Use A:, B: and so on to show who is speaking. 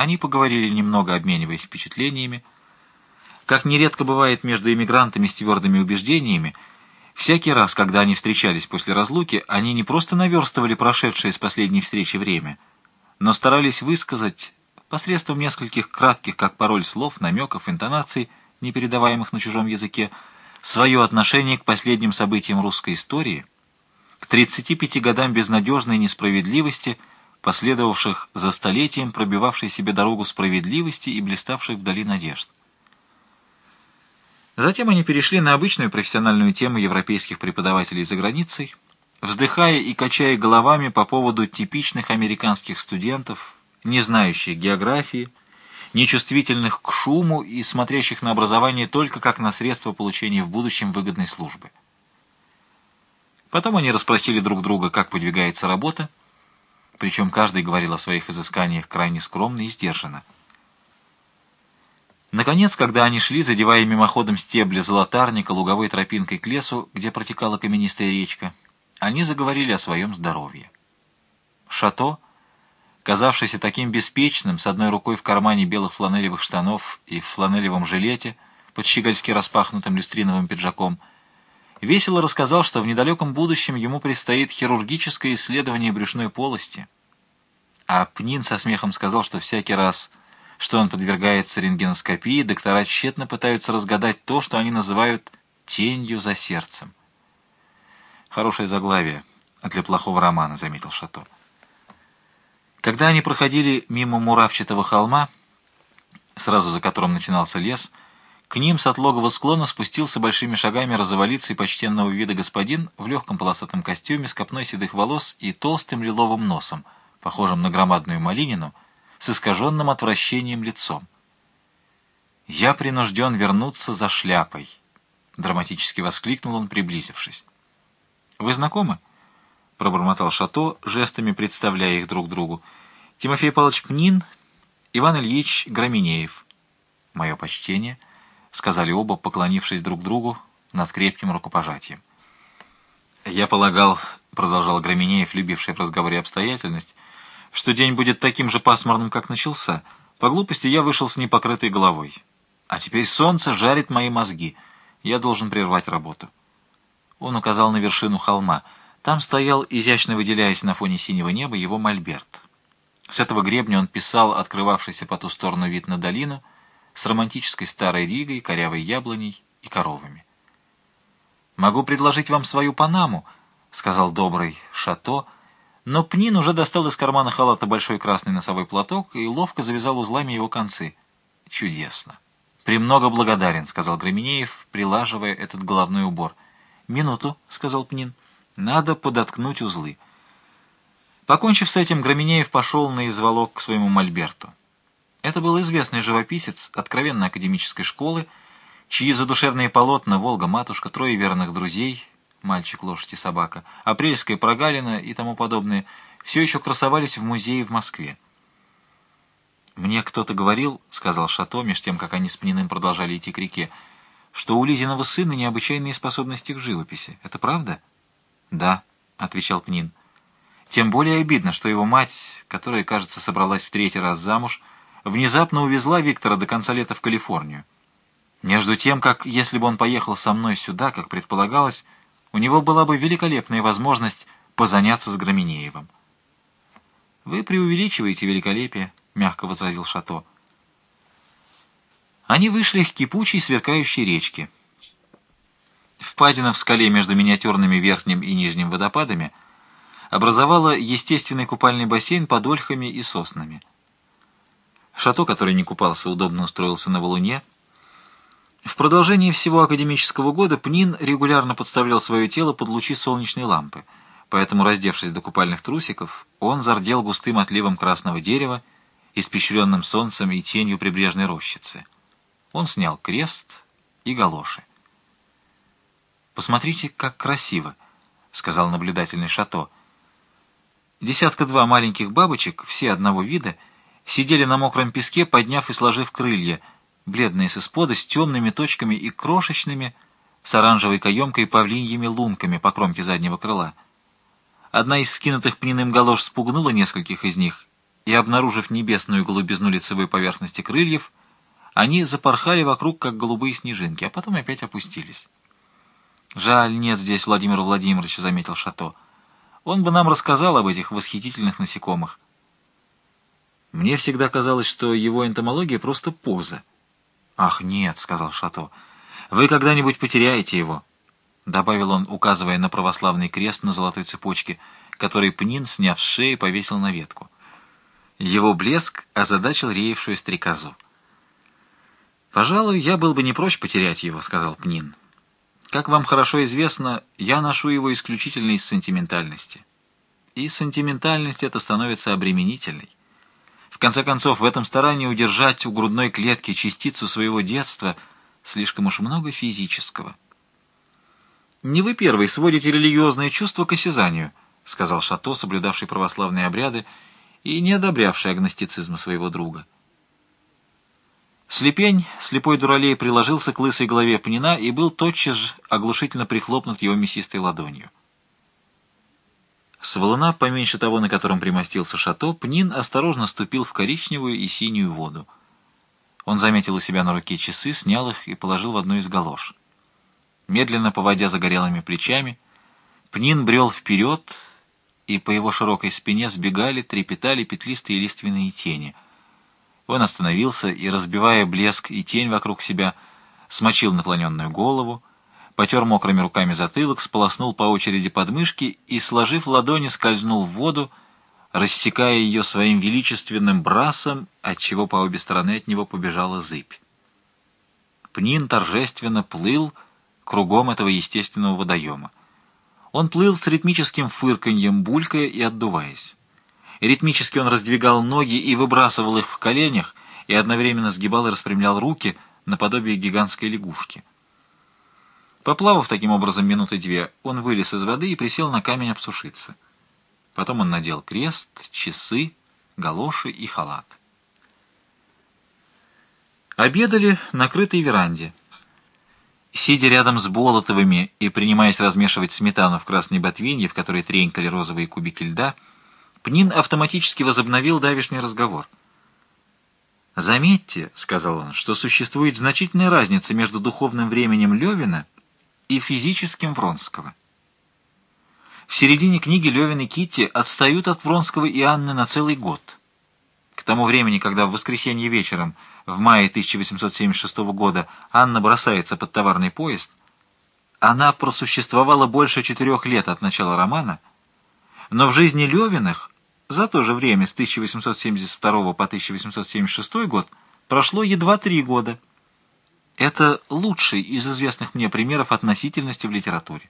A: Они поговорили немного, обмениваясь впечатлениями. Как нередко бывает между эмигрантами с твердыми убеждениями, всякий раз, когда они встречались после разлуки, они не просто наверстывали прошедшее с последней встречи время, но старались высказать посредством нескольких кратких, как пароль, слов, намеков, интонаций, не передаваемых на чужом языке, свое отношение к последним событиям русской истории, к 35 годам безнадежной несправедливости, последовавших за столетием пробивавшей себе дорогу справедливости и блиставших вдали надежд. Затем они перешли на обычную профессиональную тему европейских преподавателей за границей, вздыхая и качая головами по поводу типичных американских студентов, не знающих географии, нечувствительных к шуму и смотрящих на образование только как на средство получения в будущем выгодной службы. Потом они расспросили друг друга, как подвигается работа, причем каждый говорил о своих изысканиях крайне скромно и сдержанно. Наконец, когда они шли, задевая мимоходом стебли золотарника луговой тропинкой к лесу, где протекала каменистая речка, они заговорили о своем здоровье. Шато — казавшийся таким беспечным, с одной рукой в кармане белых фланелевых штанов и в фланелевом жилете, под щегольски распахнутым люстриновым пиджаком, весело рассказал, что в недалеком будущем ему предстоит хирургическое исследование брюшной полости. А Пнин со смехом сказал, что всякий раз, что он подвергается рентгеноскопии, доктора тщетно пытаются разгадать то, что они называют «тенью за сердцем». «Хорошее заглавие для плохого романа», — заметил Шато. Когда они проходили мимо муравчатого холма, сразу за которым начинался лес, к ним с отлогого склона спустился большими шагами и почтенного вида господин в легком полосатом костюме с копной седых волос и толстым лиловым носом, похожим на громадную малинину, с искаженным отвращением лицом. «Я принужден вернуться за шляпой», — драматически воскликнул он, приблизившись. «Вы знакомы?» пробормотал Шато, жестами представляя их друг другу. «Тимофей Павлович Пнин, Иван Ильич Громинеев». «Мое почтение», — сказали оба, поклонившись друг другу над крепким рукопожатием. «Я полагал», — продолжал Громинеев, любивший в разговоре обстоятельность, «что день будет таким же пасмурным, как начался. По глупости я вышел с непокрытой головой. А теперь солнце жарит мои мозги. Я должен прервать работу». Он указал на вершину холма — там стоял, изящно выделяясь на фоне синего неба, его мольберт. С этого гребня он писал открывавшийся по ту сторону вид на долину с романтической старой Ригой, корявой яблоней и коровами. «Могу предложить вам свою Панаму», — сказал добрый Шато, но Пнин уже достал из кармана халата большой красный носовой платок и ловко завязал узлами его концы. «Чудесно!» «Премного благодарен», — сказал Граменеев, прилаживая этот головной убор. «Минуту», — сказал Пнин. Надо подоткнуть узлы. Покончив с этим, Громинеев пошел на изволок к своему мольберту. Это был известный живописец откровенно академической школы, чьи задушевные полотна «Волга-матушка», «Трое верных друзей», «Мальчик, лошадь и собака», «Апрельская прогалина» и тому подобное все еще красовались в музее в Москве. «Мне кто-то говорил, — сказал Шато, меж тем, как они с Пниным продолжали идти к реке, — что у Лизиного сына необычайные способности к живописи. Это правда?» «Да», — отвечал Пнин. «Тем более обидно, что его мать, которая, кажется, собралась в третий раз замуж, внезапно увезла Виктора до конца лета в Калифорнию. Между тем, как если бы он поехал со мной сюда, как предполагалось, у него была бы великолепная возможность позаняться с Громинеевым». «Вы преувеличиваете великолепие», — мягко возразил Шато. Они вышли к кипучей сверкающей речке. Впадина в скале между миниатюрными верхним и нижним водопадами образовала естественный купальный бассейн под ольхами и соснами. Шато, который не купался, удобно устроился на валуне. В продолжении всего академического года Пнин регулярно подставлял свое тело под лучи солнечной лампы, поэтому, раздевшись до купальных трусиков, он зардел густым отливом красного дерева, испещренным солнцем и тенью прибрежной рощицы. Он снял крест и галоши. «Посмотрите, как красиво», — сказал наблюдательный Шато. Десятка-два маленьких бабочек, все одного вида, сидели на мокром песке, подняв и сложив крылья, бледные с испода, с темными точками и крошечными, с оранжевой каемкой и павлиньими лунками по кромке заднего крыла. Одна из скинутых пниным галош спугнула нескольких из них и, обнаружив небесную голубизну лицевой поверхности крыльев, они запорхали вокруг, как голубые снежинки, а потом опять опустились. «Жаль, нет здесь Владимира Владимировича», — заметил Шато. «Он бы нам рассказал об этих восхитительных насекомых». Мне всегда казалось, что его энтомология просто поза. «Ах, нет», — сказал Шато, — «вы когда-нибудь потеряете его», — добавил он, указывая на православный крест на золотой цепочке, который Пнин, сняв с шеи, повесил на ветку. Его блеск озадачил реевшую стрекозу. «Пожалуй, я был бы не прочь потерять его», — сказал Пнин. «Как вам хорошо известно, я ношу его исключительно из сентиментальности. И сентиментальность эта становится обременительной. Конце концов, в этом старании удержать у грудной клетки частицу своего детства слишком уж много физического». «Не вы первый сводите религиозное чувство к осязанию», — сказал Шато, соблюдавший православные обряды и не одобрявший агностицизма своего друга. Слепень, слепой дуралей, приложился к лысой голове Пнина и был тотчас же оглушительно прихлопнут его мясистой ладонью. С валуна, поменьше того, на котором примостился шато, Пнин осторожно ступил в коричневую и синюю воду. Он заметил у себя на руке часы, снял их и положил в одну из галош. Медленно поводя загорелыми плечами, Пнин брел вперед, и по его широкой спине сбегали, трепетали петлистые лиственные тени — он остановился и, разбивая блеск и тень вокруг себя, смочил наклоненную голову, потер мокрыми руками затылок, сполоснул по очереди подмышки и, сложив ладони, скользнул в воду, рассекая ее своим величественным брасом, отчего по обе стороны от него побежала зыбь. Пнин торжественно плыл кругом этого естественного водоема. Он плыл с ритмическим фырканьем, булькая и отдуваясь. Ритмически он раздвигал ноги и выбрасывал их в коленях, и одновременно сгибал и распрямлял руки наподобие гигантской лягушки. Поплавав таким образом минуты две, он вылез из воды и присел на камень обсушиться. Потом он надел крест, часы, галоши и халат. Обедали на крытой веранде. Сидя рядом с Болотовыми и принимаясь размешивать сметану в красной ботвинье, в которой тренькали розовые кубики льда, Пнин автоматически возобновил давишний разговор. «Заметьте, — сказал он, — что существует значительная разница между духовным временем Левина и физическим Вронского. В середине книги Левин и Китти отстают от Вронского и Анны на целый год. К тому времени, когда в воскресенье вечером, в мае 1876 года, Анна бросается под товарный поезд, она просуществовала больше четырех лет от начала романа — но в жизни Левиных за то же время, с 1872 по 1876 год, прошло едва три года. Это лучший из известных мне примеров относительности в литературе.